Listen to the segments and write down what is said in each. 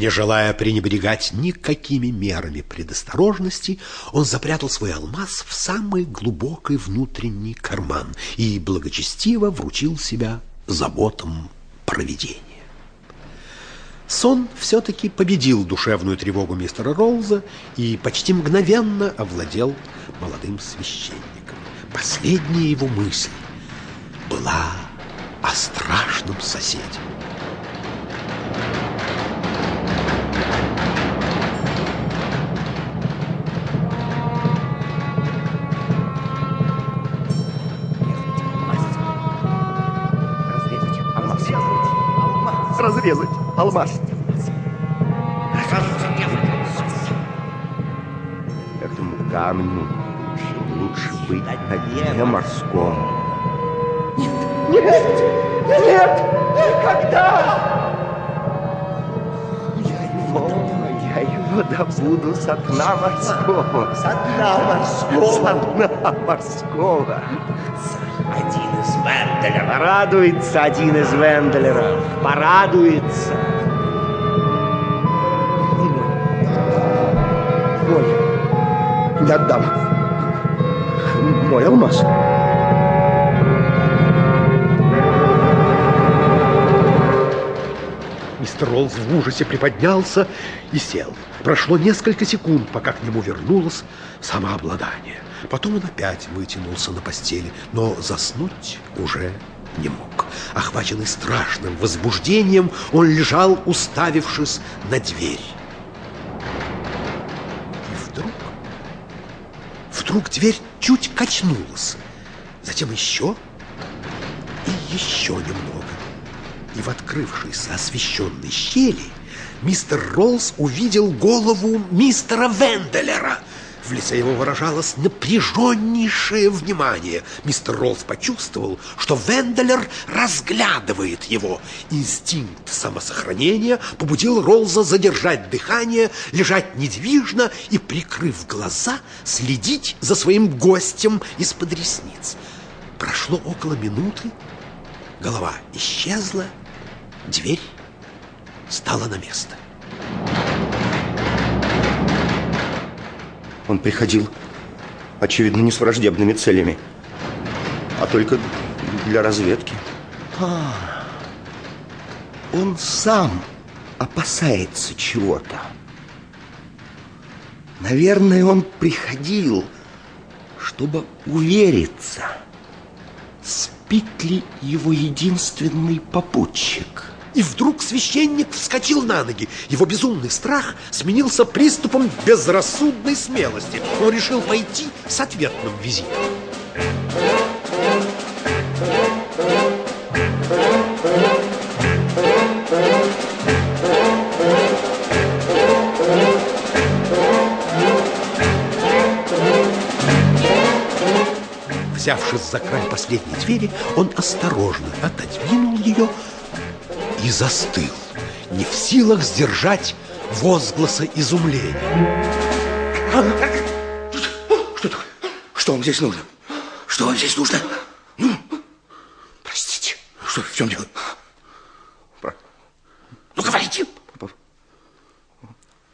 Не желая пренебрегать никакими мерами предосторожности, он запрятал свой алмаз в самый глубокий внутренний карман и благочестиво вручил себя заботам провидения. Сон все-таки победил душевную тревогу мистера Ролза и почти мгновенно овладел молодым священником. Последняя его мысль была о страшном соседе. Разрезать алмаз. Этому камню лучше быть на дне морском. Нет, нет, нет, никогда! Я его добуду с дна морского. С дна морского. С дна морского. Один из Венделеров. Порадуется один из Венделеров. Порадуется. Мой. Не отдам. Мой алмаз. Мистер Роллс в ужасе приподнялся и сел. Прошло несколько секунд, пока к нему вернулось самообладание. Потом он опять вытянулся на постели, но заснуть уже не мог. Охваченный страшным возбуждением, он лежал, уставившись на дверь. И вдруг, вдруг дверь чуть качнулась. Затем еще и еще немного. И в открывшейся освещенной щели мистер Роллс увидел голову мистера Венделера – в лице его выражалось напряженнейшее внимание. Мистер Роллс почувствовал, что Венделер разглядывает его. Инстинкт самосохранения побудил Роллза задержать дыхание, лежать недвижно и, прикрыв глаза, следить за своим гостем из-под ресниц. Прошло около минуты, голова исчезла, дверь стала на место. Он приходил, очевидно, не с враждебными целями, а только для разведки. А, он сам опасается чего-то. Наверное, он приходил, чтобы увериться, спит ли его единственный попутчик. И вдруг священник вскочил на ноги. Его безумный страх сменился приступом безрассудной смелости. Он решил пойти с ответным визитом. Взявшись за край последней двери, он осторожно отодвинул ее, и застыл, не в силах сдержать возгласа изумления. Что такое? Что вам здесь нужно? Что вам здесь нужно? Ну, простите. Что, в чем дело? Про... Ну, говорите.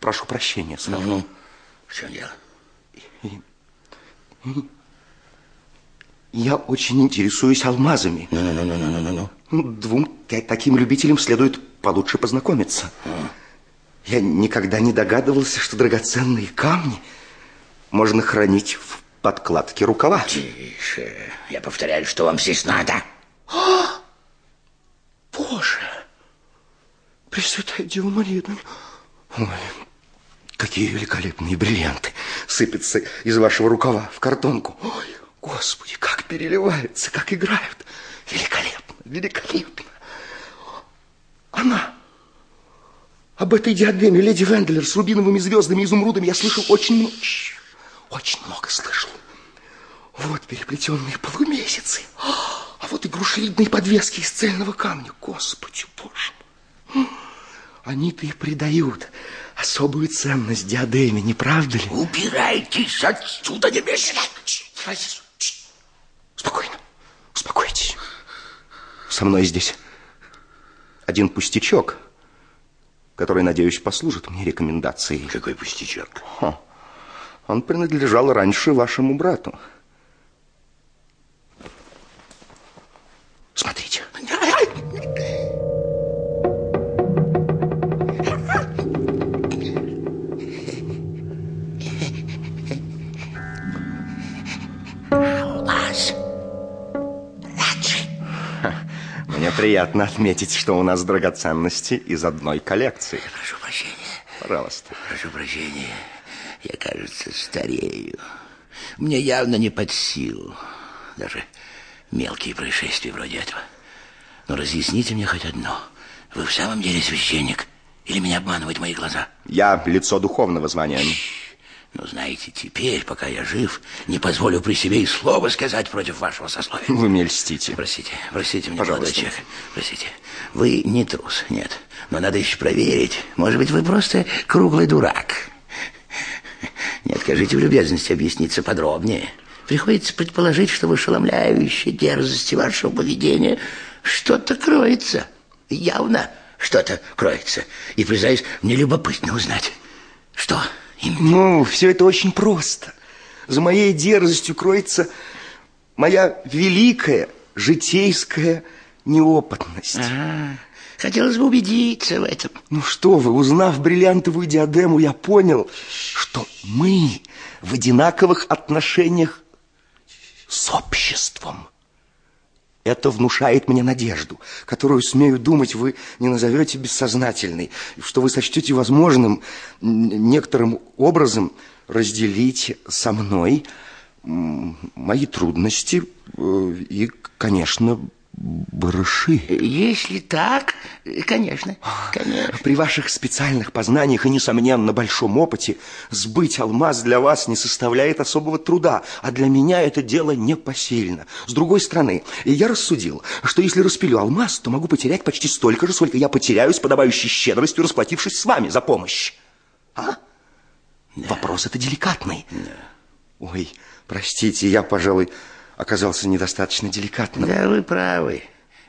Прошу прощения, сэр. Ну, ну, в чем дело? Я очень интересуюсь алмазами. Ну, ну. Двум таким любителям следует получше познакомиться. А. Я никогда не догадывался, что драгоценные камни можно хранить в подкладке рукава. Тише. Я повторяю, что вам здесь надо. А! Боже! Пресвятая Дева Мария! Ой, какие великолепные бриллианты сыпятся из вашего рукава в картонку. Ой, Господи, как переливаются, как играют. Великолепно, великолепно. Она. Об этой диадеме леди Венделер с рубиновыми звездами и изумрудами я слышал очень много. Очень много слышал. Вот переплетенные полумесяцы. А вот и грушевидные подвески из цельного камня. Господи, боже мой. Они-то и придают особую ценность диадеме, не правда ли? Убирайтесь отсюда немедленно. Спокойно, Со мной здесь один пустячок. который, надеюсь, послужит мне рекомендацией. Какой пустячок. Ха. Он принадлежал раньше вашему брату. Приятно отметить, что у нас драгоценности из одной коллекции. Прошу прощения. Пожалуйста. Прошу прощения. Я, кажется, старею. Мне явно не под силу. Даже мелкие происшествия вроде этого. Но разъясните мне хоть одно. Вы в самом деле священник? Или меня обманывают мои глаза? Я лицо духовного звания. Ну, знаете, теперь, пока я жив, не позволю при себе и слова сказать против вашего сословия. Вы мне льстите. Простите, простите меня, Пожалуйста. молодой человек. Простите. Вы не трус, нет. Но надо еще проверить. Может быть, вы просто круглый дурак. Не откажите в любезности объясниться подробнее. Приходится предположить, что в ошеломляющей дерзости вашего поведения что-то кроется. Явно что-то кроется. И, признаюсь, мне любопытно узнать, что. Ну, все это очень просто. За моей дерзостью кроется моя великая житейская неопытность. А, хотелось бы убедиться в этом. Ну что вы, узнав бриллиантовую диадему, я понял, что мы в одинаковых отношениях с обществом. Это внушает мне надежду, которую, смею думать, вы не назовете бессознательной, что вы сочтете возможным некоторым образом разделить со мной мои трудности э, и, конечно, барыши. Если так, конечно, конечно. При ваших специальных познаниях и, несомненно, большом опыте сбыть алмаз для вас не составляет особого труда, а для меня это дело непосильно. С другой стороны, я рассудил, что если распилю алмаз, то могу потерять почти столько же, сколько я потеряю с подобающей щедростью, расплатившись с вами за помощь. А? Вопрос это деликатный. Ой, простите, я, пожалуй, оказался недостаточно деликатным. Да, вы правы.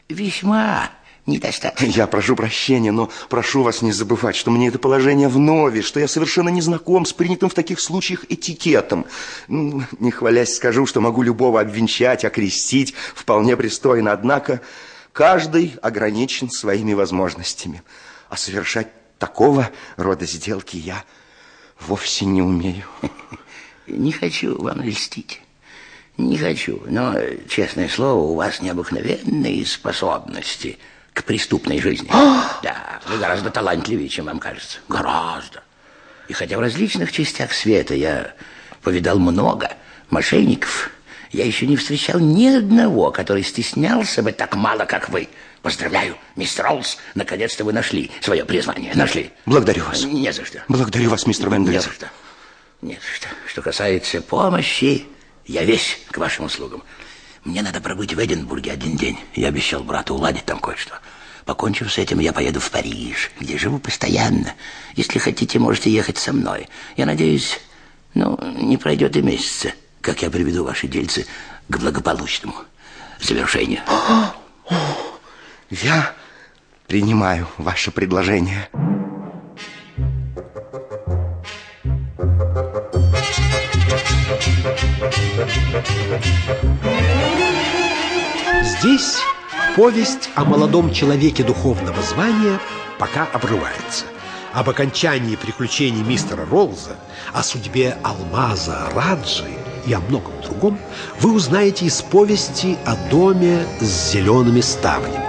Весьма недостаточно. Я прошу прощения, но прошу вас не забывать, что мне это положение вновь, что я совершенно не знаком с принятым в таких случаях этикетом. Ну, Не хвалясь, скажу, что могу любого обвенчать, окрестить вполне пристойно, однако каждый ограничен своими возможностями. А совершать такого рода сделки я вовсе не умею. Не хочу вам льстить. Не хочу, но, честное слово, у вас необыкновенные способности к преступной жизни. да, вы гораздо талантливее, чем вам кажется. Гораздо. И хотя в различных частях света я повидал много мошенников, я еще не встречал ни одного, который стеснялся бы так мало, как вы. Поздравляю, мистер Роллс, наконец-то вы нашли свое призвание. Нашли. Благодарю вас. Не за что. Благодарю вас, мистер Не Мендель. за что. Не за что. Что касается помощи, я весь к вашим услугам. Мне надо пробыть в Эдинбурге один день. Я обещал брату уладить там кое-что. Покончив с этим, я поеду в Париж, где живу постоянно. Если хотите, можете ехать со мной. Я надеюсь, ну, не пройдет и месяца, как я приведу ваши дельцы к благополучному завершению. Я принимаю ваше предложение. Здесь повесть о молодом человеке духовного звания пока обрывается. Об окончании приключений мистера Роллза, о судьбе алмаза Раджи и о многом другом вы узнаете из повести о доме с зелеными ставнями.